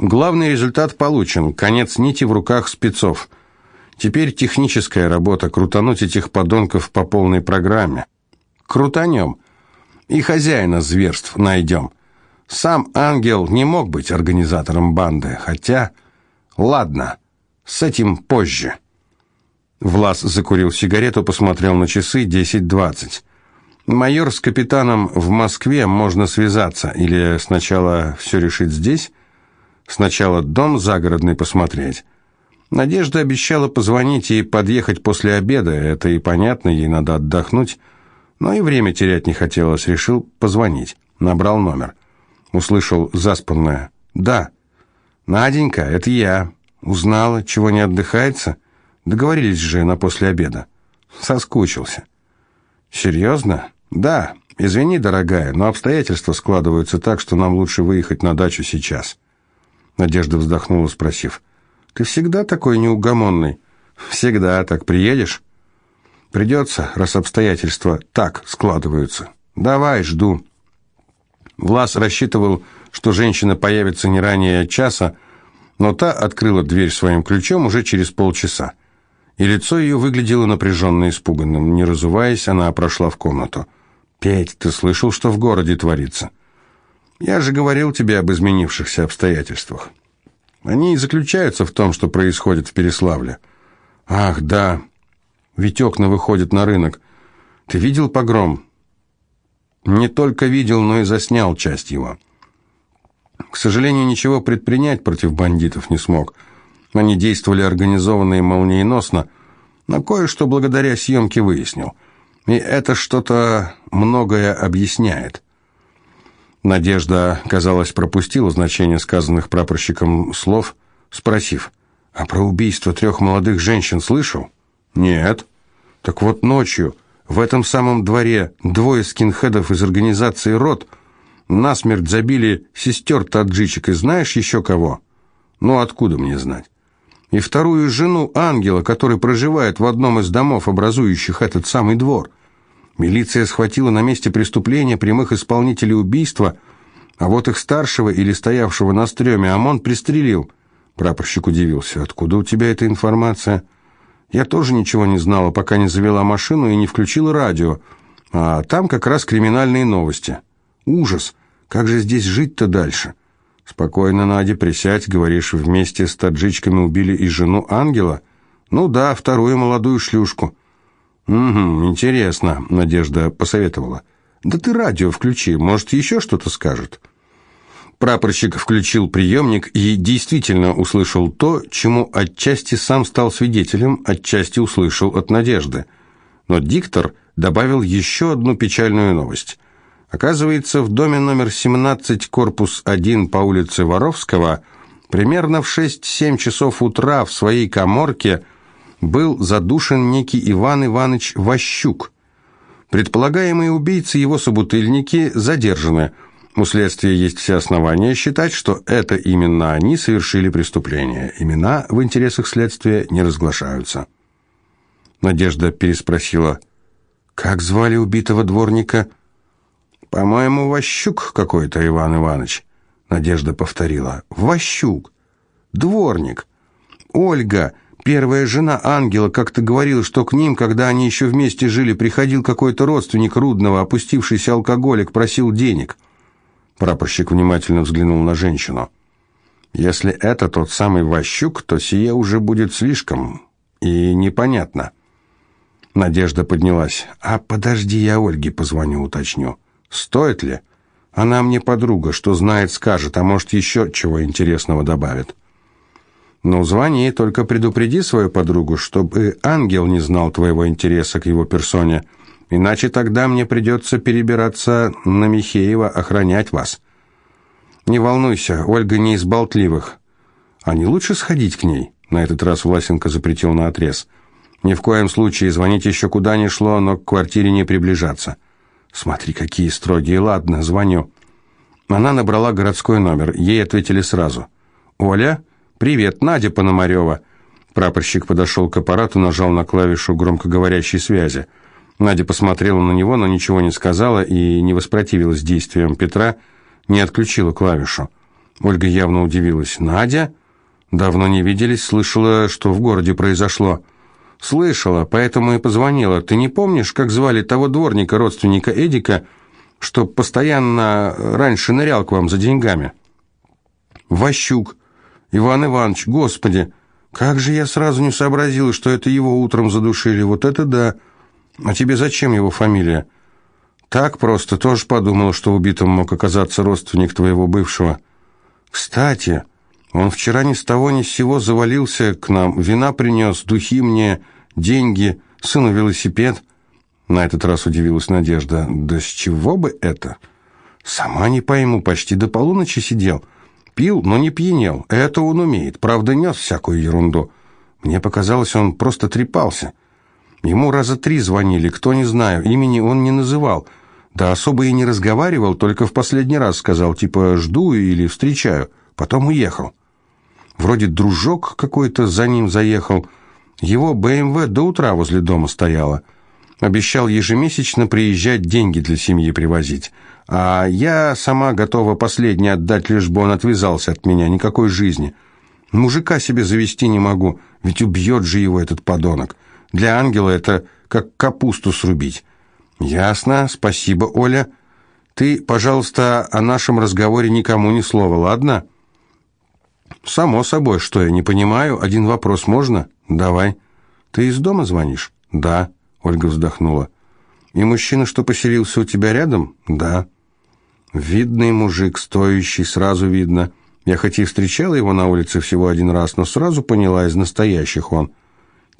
Главный результат получен. Конец нити в руках спецов. Теперь техническая работа крутануть этих подонков по полной программе. Крутанем. И хозяина зверств найдем. Сам ангел не мог быть организатором банды, хотя... Ладно, с этим позже. Влас закурил сигарету, посмотрел на часы 10.20. Майор с капитаном в Москве можно связаться или сначала все решить здесь, сначала дом загородный посмотреть. Надежда обещала позвонить и подъехать после обеда, это и понятно, ей надо отдохнуть, но и время терять не хотелось, решил позвонить. Набрал номер. Услышал заспанное «Да». «Наденька, это я. Узнала, чего не отдыхается?» Договорились же на после обеда. Соскучился. Серьезно? Да. Извини, дорогая, но обстоятельства складываются так, что нам лучше выехать на дачу сейчас. Надежда вздохнула, спросив: "Ты всегда такой неугомонный?" "Всегда так. Приедешь?" «Придется, раз обстоятельства так складываются. Давай, жду». Влас рассчитывал, что женщина появится не ранее часа, но та открыла дверь своим ключом уже через полчаса и лицо ее выглядело напряженно испуганным. Не разуваясь, она прошла в комнату. «Петь, ты слышал, что в городе творится?» «Я же говорил тебе об изменившихся обстоятельствах. Они и заключаются в том, что происходит в Переславле». «Ах, да, ведь окна выходят на рынок. Ты видел погром?» «Не только видел, но и заснял часть его». К сожалению, ничего предпринять против бандитов не смог – они действовали организованно и молниеносно, но кое-что благодаря съемке выяснил. И это что-то многое объясняет. Надежда, казалось, пропустила значение сказанных прапорщиком слов, спросив, «А про убийство трех молодых женщин слышал?» «Нет». «Так вот ночью в этом самом дворе двое скинхедов из организации «Рот» насмерть забили сестер таджичек и знаешь еще кого?» «Ну, откуда мне знать?» и вторую жену ангела, который проживает в одном из домов, образующих этот самый двор. Милиция схватила на месте преступления прямых исполнителей убийства, а вот их старшего или стоявшего на стреме ОМОН пристрелил. Прапорщик удивился. «Откуда у тебя эта информация?» «Я тоже ничего не знала, пока не завела машину и не включила радио. А там как раз криминальные новости. Ужас! Как же здесь жить-то дальше?» «Спокойно, Надя, присядь, говоришь, вместе с таджичками убили и жену ангела?» «Ну да, вторую молодую шлюшку». «Угу, интересно», — Надежда посоветовала. «Да ты радио включи, может, еще что-то скажет». Прапорщик включил приемник и действительно услышал то, чему отчасти сам стал свидетелем, отчасти услышал от Надежды. Но диктор добавил еще одну печальную новость — Оказывается, в доме номер 17, корпус 1 по улице Воровского, примерно в 6-7 часов утра в своей коморке был задушен некий Иван Иванович Ващук. Предполагаемые убийцы его собутыльники задержаны. У следствия есть все основания считать, что это именно они совершили преступление. Имена в интересах следствия не разглашаются. Надежда переспросила, «Как звали убитого дворника?» «По-моему, Ващук какой-то, Иван Иванович», — Надежда повторила. «Ващук. Дворник. Ольга, первая жена Ангела, как-то говорила, что к ним, когда они еще вместе жили, приходил какой-то родственник Рудного, опустившийся алкоголик, просил денег». Прапорщик внимательно взглянул на женщину. «Если это тот самый Ващук, то сие уже будет слишком и непонятно». Надежда поднялась. «А подожди, я Ольге позвоню, уточню». Стоит ли? Она мне подруга, что знает, скажет, а может, еще чего интересного добавит. Ну, звони, только предупреди свою подругу, чтобы ангел не знал твоего интереса к его персоне, иначе тогда мне придется перебираться на Михеева, охранять вас. Не волнуйся, Ольга не из болтливых. А не лучше сходить к ней? На этот раз Власенко запретил на отрез. Ни в коем случае звонить еще куда ни шло, но к квартире не приближаться. Смотри, какие строгие. Ладно, звоню. Она набрала городской номер. Ей ответили сразу. Оля, привет, Надя Пономарева. Прапорщик подошел к аппарату, нажал на клавишу громкоговорящей связи. Надя посмотрела на него, но ничего не сказала и не воспротивилась действиям Петра, не отключила клавишу. Ольга явно удивилась. «Надя? Давно не виделись, слышала, что в городе произошло». «Слышала, поэтому и позвонила. Ты не помнишь, как звали того дворника, родственника Эдика, что постоянно раньше нырял к вам за деньгами?» «Ващук. Иван Иванович, господи, как же я сразу не сообразил, что это его утром задушили. Вот это да. А тебе зачем его фамилия?» «Так просто, тоже подумал, что убитым мог оказаться родственник твоего бывшего». «Кстати, он вчера ни с того ни с сего завалился к нам, вина принес, духи мне, деньги, сыну велосипед». На этот раз удивилась Надежда. «Да с чего бы это?» «Сама не пойму, почти до полуночи сидел. Пил, но не пьянел. Это он умеет. Правда, нес всякую ерунду. Мне показалось, он просто трепался. Ему раза три звонили, кто не знаю, имени он не называл». Да особо и не разговаривал, только в последний раз сказал, типа «жду» или «встречаю», потом уехал. Вроде дружок какой-то за ним заехал. Его БМВ до утра возле дома стояла. Обещал ежемесячно приезжать деньги для семьи привозить. А я сама готова последний отдать, лишь бы он отвязался от меня, никакой жизни. Мужика себе завести не могу, ведь убьет же его этот подонок. Для ангела это как капусту срубить. «Ясно, спасибо, Оля. Ты, пожалуйста, о нашем разговоре никому ни слова, ладно?» «Само собой, что я не понимаю. Один вопрос можно?» «Давай. Ты из дома звонишь?» «Да», — Ольга вздохнула. «И мужчина, что поселился у тебя рядом?» «Да». «Видный мужик, стоящий, сразу видно. Я хоть и встречала его на улице всего один раз, но сразу поняла, из настоящих он».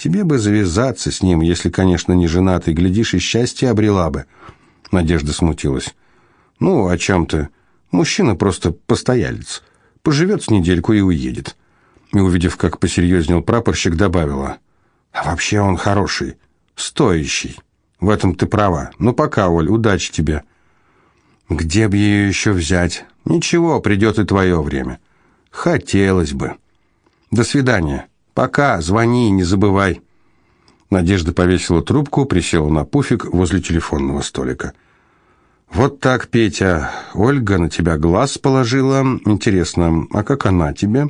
Тебе бы завязаться с ним, если, конечно, не женатый, глядишь, и счастье обрела бы. Надежда смутилась. Ну, о чем ты? Мужчина просто постоялец. Поживет с недельку и уедет. И, увидев, как посерьезнел прапорщик, добавила. А вообще он хороший, стоящий. В этом ты права. Ну, пока, Оль, удачи тебе. Где бы ее еще взять? Ничего, придет и твое время. Хотелось бы. До свидания. «Пока, звони, не забывай». Надежда повесила трубку, присела на пуфик возле телефонного столика. «Вот так, Петя. Ольга на тебя глаз положила. Интересно, а как она тебе?»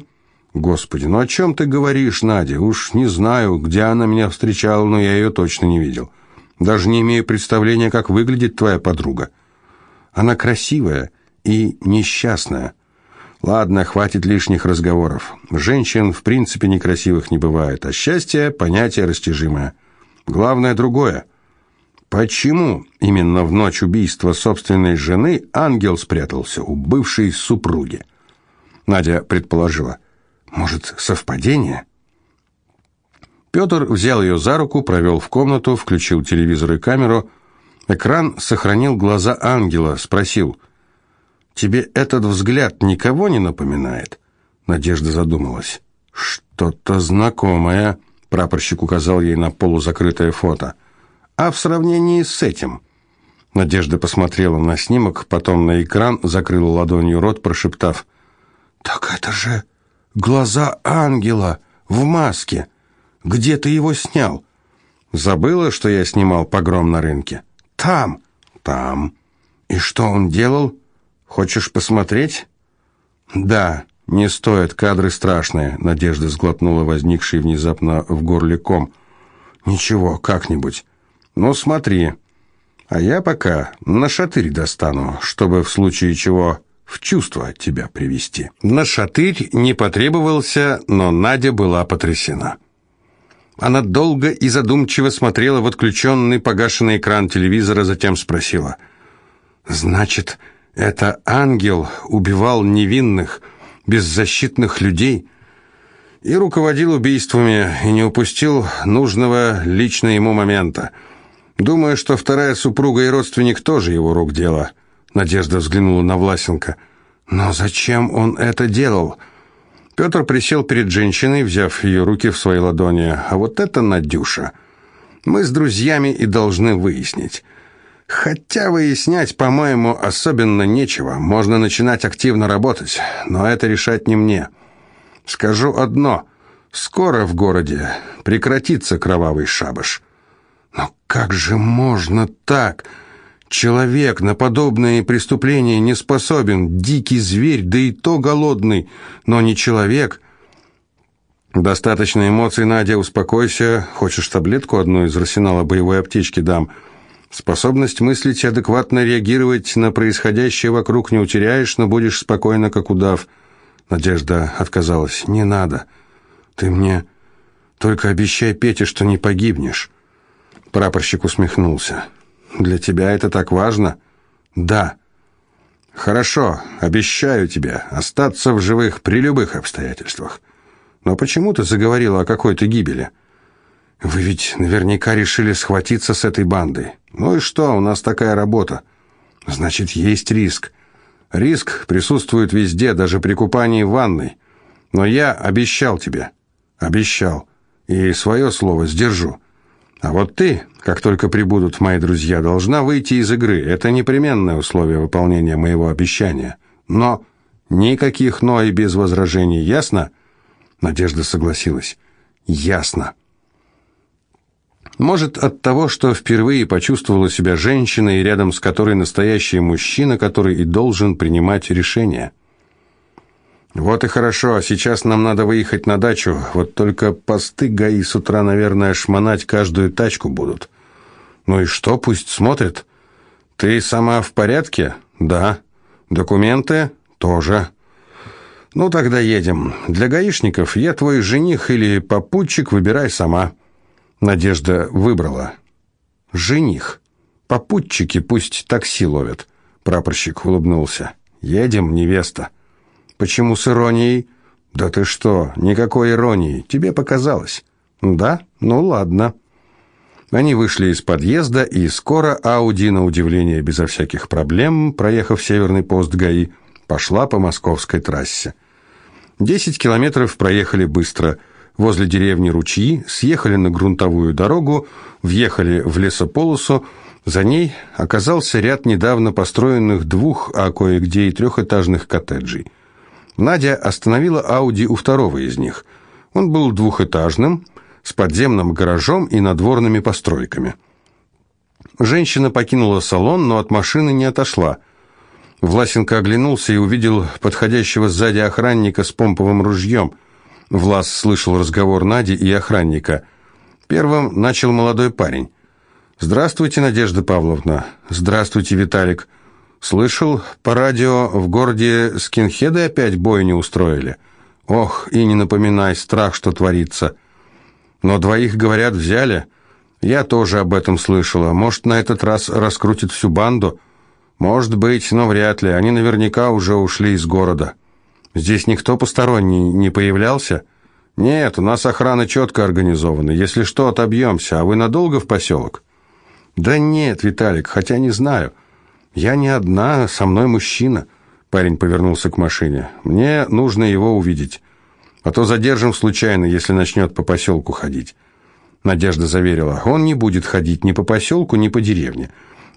«Господи, ну о чем ты говоришь, Надя? Уж не знаю, где она меня встречала, но я ее точно не видел. Даже не имею представления, как выглядит твоя подруга. Она красивая и несчастная. Ладно, хватит лишних разговоров. Женщин в принципе некрасивых не бывает, а счастье – понятие растяжимое. Главное другое. Почему именно в ночь убийства собственной жены ангел спрятался у бывшей супруги? Надя предположила. Может, совпадение? Петр взял ее за руку, провел в комнату, включил телевизор и камеру. Экран сохранил глаза ангела, спросил – Тебе этот взгляд никого не напоминает? Надежда задумалась. Что-то знакомое, прапорщик указал ей на полузакрытое фото. А в сравнении с этим? Надежда посмотрела на снимок, потом на экран, закрыла ладонью рот, прошептав: "Так это же глаза ангела в маске. Где ты его снял?" Забыла, что я снимал погром на рынке. Там, там. И что он делал? Хочешь посмотреть? Да, не стоит, кадры страшные. Надежда сглотнула возникший внезапно в горле ком. Ничего, как-нибудь. Ну, смотри. А я пока на шатырь достану, чтобы в случае чего в чувство тебя привести. На шатырь не потребовался, но Надя была потрясена. Она долго и задумчиво смотрела в отключенный погашенный экран телевизора, затем спросила: "Значит, это ангел убивал невинных, беззащитных людей и руководил убийствами, и не упустил нужного лично ему момента. Думаю, что вторая супруга и родственник тоже его рук дело. Надежда взглянула на Власенко. Но зачем он это делал? Петр присел перед женщиной, взяв ее руки в свои ладони. А вот это Надюша. Мы с друзьями и должны выяснить. Хотя выяснять, по-моему, особенно нечего. Можно начинать активно работать, но это решать не мне. Скажу одно: скоро в городе прекратится кровавый шабаш. Но как же можно так? Человек на подобные преступления не способен, дикий зверь, да и то голодный, но не человек. Достаточно эмоций, Надя, успокойся. Хочешь таблетку одну из арсенала боевой аптечки дам? Способность мыслить и адекватно реагировать на происходящее вокруг не утеряешь, но будешь спокойно, как удав. Надежда отказалась. Не надо. Ты мне только обещай Пете, что не погибнешь. Прапорщик усмехнулся. Для тебя это так важно? Да. Хорошо, обещаю тебе остаться в живых при любых обстоятельствах. Но почему ты заговорила о какой-то гибели? Вы ведь наверняка решили схватиться с этой бандой. Ну и что, у нас такая работа. Значит, есть риск. Риск присутствует везде, даже при купании в ванной. Но я обещал тебе. Обещал. И свое слово сдержу. А вот ты, как только прибудут мои друзья, должна выйти из игры. Это непременное условие выполнения моего обещания. Но никаких «но» и без возражений. Ясно?» Надежда согласилась. «Ясно». Может, от того, что впервые почувствовала себя женщиной, рядом с которой настоящий мужчина, который и должен принимать решения. Вот и хорошо, а сейчас нам надо выехать на дачу. Вот только посты ГАИ с утра, наверное, шмонать каждую тачку будут. Ну и что, пусть смотрят. Ты сама в порядке? Да. Документы? Тоже. Ну тогда едем. Для гаишников я твой жених или попутчик, выбирай сама. Надежда выбрала. Жених. Попутчики пусть такси ловят. Прапорщик улыбнулся. Едем, невеста. Почему с иронией? Да ты что, никакой иронии. Тебе показалось. Да? Ну ладно. Они вышли из подъезда, и скоро Ауди, на удивление безо всяких проблем, проехав северный пост ГАИ, пошла по московской трассе. Десять километров проехали быстро. Возле деревни Ручьи съехали на грунтовую дорогу, въехали в лесополосу, за ней оказался ряд недавно построенных двух, а кое-где и трехэтажных коттеджей – Надя остановила Ауди у второго из них. Он был двухэтажным, с подземным гаражом и надворными постройками. Женщина покинула салон, но от машины не отошла. Власенко оглянулся и увидел подходящего сзади охранника с помповым ружьем. Влас слышал разговор Нади и охранника. Первым начал молодой парень. «Здравствуйте, Надежда Павловна». «Здравствуйте, Виталик». Слышал, по радио в городе скинхеды опять бой не устроили. Ох, и не напоминай, страх, что творится. Но двоих, говорят, взяли. Я тоже об этом слышала. Может, на этот раз раскрутит всю банду? Может быть, но вряд ли. Они наверняка уже ушли из города. Здесь никто посторонний не появлялся? Нет, у нас охрана четко организована. Если что, отобьемся. А вы надолго в поселок? Да нет, Виталик, хотя не знаю. «Я не одна, со мной мужчина». Парень повернулся к машине. «Мне нужно его увидеть. А то задержим случайно, если начнет по поселку ходить». Надежда заверила, он не будет ходить ни по поселку, ни по деревне.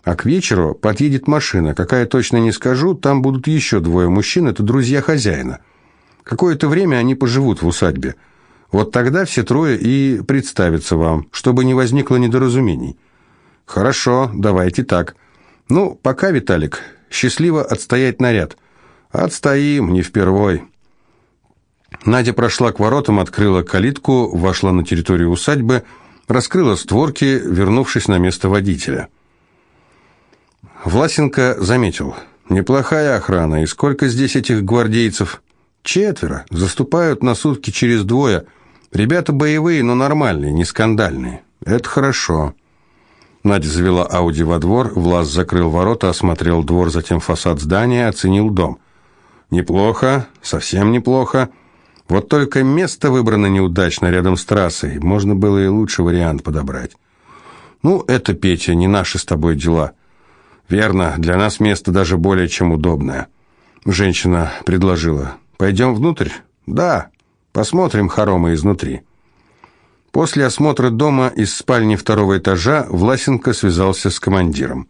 А к вечеру подъедет машина, какая точно не скажу, там будут еще двое мужчин, это друзья хозяина. Какое-то время они поживут в усадьбе. Вот тогда все трое и представятся вам, чтобы не возникло недоразумений. Хорошо, давайте так. Ну, пока, Виталик, счастливо отстоять наряд. Отстоим, не впервой. Надя прошла к воротам, открыла калитку, вошла на территорию усадьбы, раскрыла створки, вернувшись на место водителя. Власенко заметил. Неплохая охрана, и сколько здесь этих гвардейцев? Четверо, заступают на сутки через двое. Ребята боевые, но нормальные, не скандальные. Это хорошо. Надя завела Ауди во двор, Влас закрыл ворота, осмотрел двор, затем фасад здания, оценил дом. Неплохо, совсем неплохо. Вот только место выбрано неудачно рядом с трассой. Можно было и лучший вариант подобрать. Ну, это, Петя, не наши с тобой дела. Верно, для нас место даже более чем удобное. Женщина предложила. Пойдем внутрь? Да, посмотрим хоромы изнутри. После осмотра дома из спальни второго этажа Власенко связался с командиром.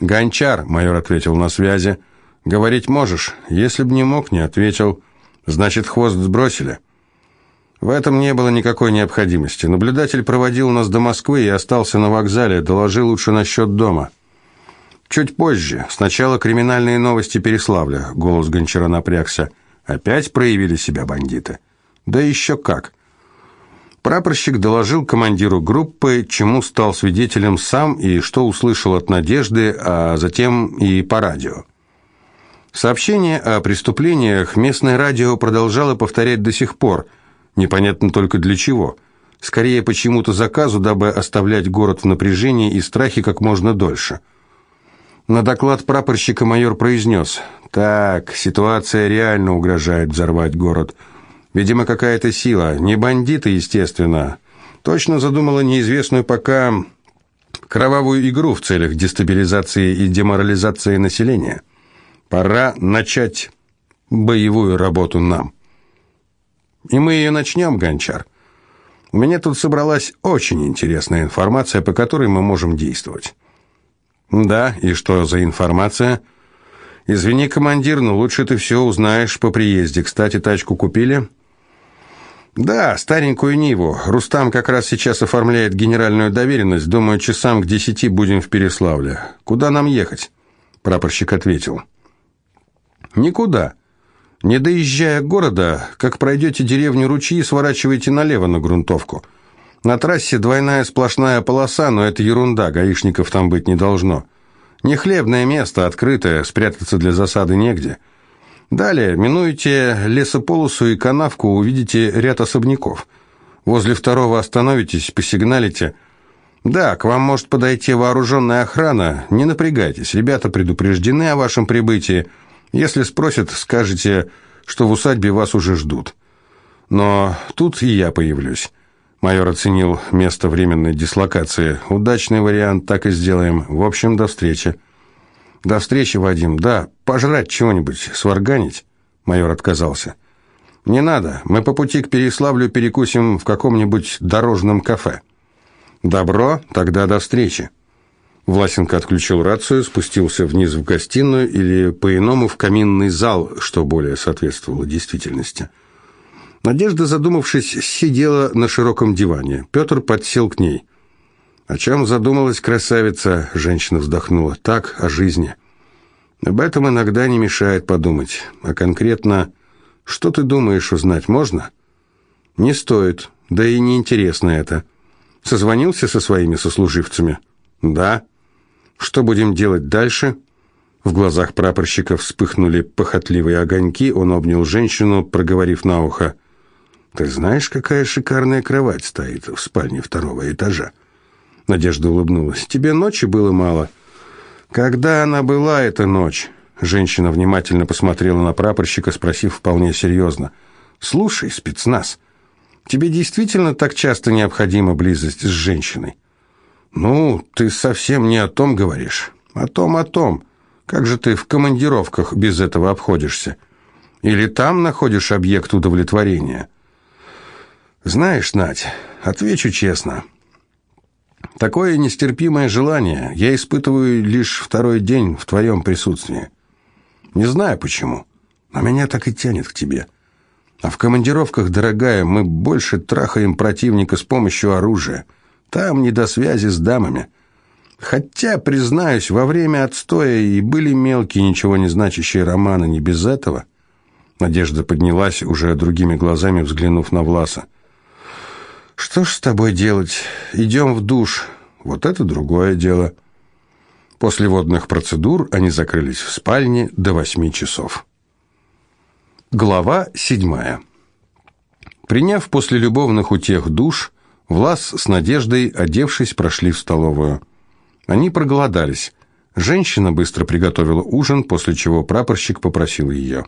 «Гончар», — майор ответил на связи, — «говорить можешь? Если б не мог, не ответил. Значит, хвост сбросили». В этом не было никакой необходимости. Наблюдатель проводил нас до Москвы и остался на вокзале, доложил лучше насчет дома. Чуть позже. Сначала криминальные новости Переславля. Голос Гончара напрягся. Опять проявили себя бандиты. Да еще как. Прапорщик доложил командиру группы, чему стал свидетелем сам и что услышал от Надежды, а затем и по радио. Сообщение о преступлениях местное радио продолжало повторять до сих пор, непонятно только для чего. Скорее, почему-то заказу, дабы оставлять город в напряжении и страхе как можно дольше. На доклад прапорщика майор произнес, «Так, ситуация реально угрожает взорвать город». Видимо, какая-то сила, не бандиты, естественно. Точно задумала неизвестную пока кровавую игру в целях дестабилизации и деморализации населения. Пора начать боевую работу нам. И мы ее начнем, Гончар. У меня тут собралась очень интересная информация, по которой мы можем действовать. Да, и что за информация? Извини, командир, но лучше ты все узнаешь по приезде. Кстати, тачку купили? Да, старенькую Ниву. Рустам как раз сейчас оформляет генеральную доверенность. Думаю, часам к десяти будем в Переславле. Куда нам ехать? Прапорщик ответил. Никуда. Не доезжая города, как пройдете деревню Ручьи, сворачивайте налево на грунтовку. На трассе двойная сплошная полоса, но это ерунда, гаишников там быть не должно. Не хлебное место, открытое, спрятаться для засады негде. Далее, минуете лесополосу и канавку, увидите ряд особняков. Возле второго остановитесь, посигналите. Да, к вам может подойти вооруженная охрана, не напрягайтесь, ребята предупреждены о вашем прибытии, если спросят, скажете, что в усадьбе вас уже ждут. Но тут и я появлюсь. Майор оценил место временной дислокации. Удачный вариант, так и сделаем. В общем, до встречи. До встречи, Вадим. Да, пожрать чего-нибудь, сварганить. Майор отказался. Не надо. Мы по пути к Переславлю перекусим в каком-нибудь дорожном кафе. Добро, тогда до встречи. Власенко отключил рацию, спустился вниз в гостиную или по-иному в каминный зал, что более соответствовало действительности. Надежда, задумавшись, сидела на широком диване. Петр подсел к ней. «О чем задумалась красавица?» – женщина вздохнула. «Так, о жизни». «Об этом иногда не мешает подумать. А конкретно, что ты думаешь узнать можно?» «Не стоит. Да и не интересно это. Созвонился со своими сослуживцами?» «Да». Что будем делать дальше? В глазах прапорщика вспыхнули похотливые огоньки. Он обнял женщину, проговорив на ухо: "Ты знаешь, какая шикарная кровать стоит в спальне второго этажа?" Надежда улыбнулась. "Тебе ночи было мало?" "Когда она была эта ночь?" Женщина внимательно посмотрела на прапорщика, спросив вполне серьезно. "Слушай, спецназ, тебе действительно так часто необходима близость с женщиной?" «Ну, ты совсем не о том говоришь. О том, о том. Как же ты в командировках без этого обходишься? Или там находишь объект удовлетворения?» «Знаешь, Надь, отвечу честно. Такое нестерпимое желание я испытываю лишь второй день в твоем присутствии. Не знаю почему, но меня так и тянет к тебе. А в командировках, дорогая, мы больше трахаем противника с помощью оружия». Там не до связи с дамами. Хотя, признаюсь, во время отстоя и были мелкие, ничего не значащие романы, не без этого. Надежда поднялась, уже другими глазами взглянув на Власа. «Что ж с тобой делать? Идем в душ. Вот это другое дело». После водных процедур они закрылись в спальне до восьми часов. Глава седьмая. Приняв после любовных утех душ, Влас с Надеждой, одевшись, прошли в столовую. Они проголодались. Женщина быстро приготовила ужин, после чего прапорщик попросил ее.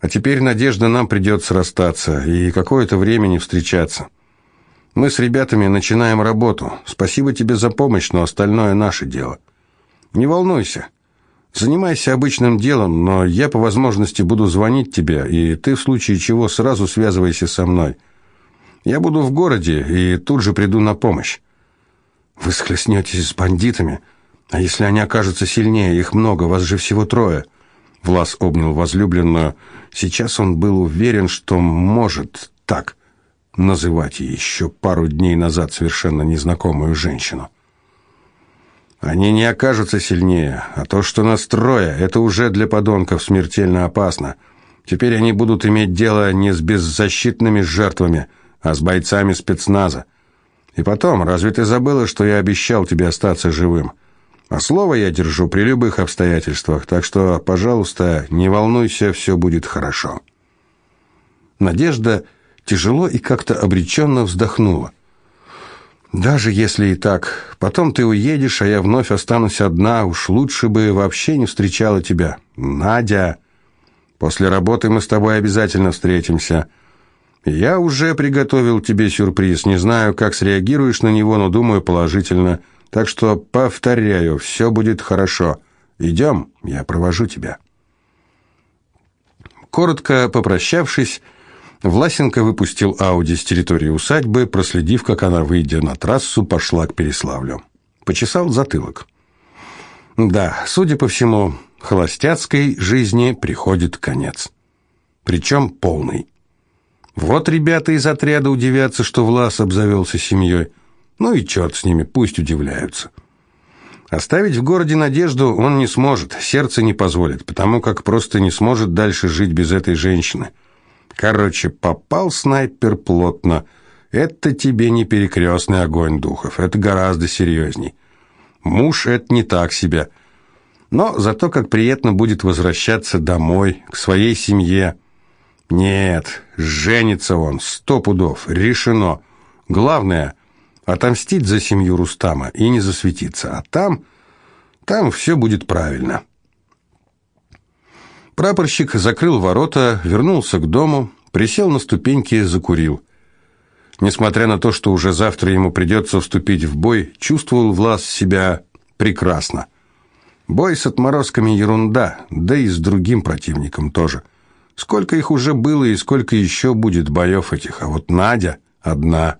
«А теперь, Надежда, нам придется расстаться и какое-то время не встречаться. Мы с ребятами начинаем работу. Спасибо тебе за помощь, но остальное наше дело. Не волнуйся. Занимайся обычным делом, но я по возможности буду звонить тебе, и ты в случае чего сразу связывайся со мной». Я буду в городе и тут же приду на помощь. Вы схлестнетесь с бандитами, а если они окажутся сильнее, их много, вас же всего трое. Влас обнял возлюбленную. Сейчас он был уверен, что может так называть еще пару дней назад совершенно незнакомую женщину. Они не окажутся сильнее, а то, что настроя, это уже для подонков смертельно опасно. Теперь они будут иметь дело не с беззащитными жертвами, а с бойцами спецназа. И потом, разве ты забыла, что я обещал тебе остаться живым? А слово я держу при любых обстоятельствах, так что, пожалуйста, не волнуйся, все будет хорошо». Надежда тяжело и как-то обреченно вздохнула. «Даже если и так, потом ты уедешь, а я вновь останусь одна, уж лучше бы вообще не встречала тебя. Надя, после работы мы с тобой обязательно встретимся. Я уже приготовил тебе сюрприз, не знаю, как среагируешь на него, но думаю положительно. Так что, повторяю, все будет хорошо. Идем, я провожу тебя». Коротко попрощавшись, Власенко выпустил Ауди с территории усадьбы, проследив, как она, выйдя на трассу, пошла к Переславлю. Почесал затылок. Да, судя по всему, холостяцкой жизни приходит конец. Причем полный. Вот ребята из отряда удивятся, что Влас обзавелся семьей. Ну и черт с ними, пусть удивляются. Оставить в городе надежду он не сможет, сердце не позволит, потому как просто не сможет дальше жить без этой женщины. Короче, попал снайпер плотно. Это тебе не перекрестный огонь духов, это гораздо серьезней. Муж — это не так себе. Но зато как приятно будет возвращаться домой, к своей семье. Нет, женится он, сто пудов, решено. Главное — отомстить за семью Рустама и не засветиться. А там, там все будет правильно». Прапорщик закрыл ворота, вернулся к дому, присел на ступеньки и закурил. Несмотря на то, что уже завтра ему придется вступить в бой, чувствовал Влас себя прекрасно. Бой с отморозками ерунда, да и с другим противником тоже. Сколько их уже было и сколько еще будет боев этих, а вот Надя одна,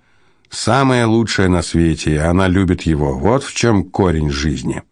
самая лучшая на свете, и она любит его. Вот в чем корень жизни».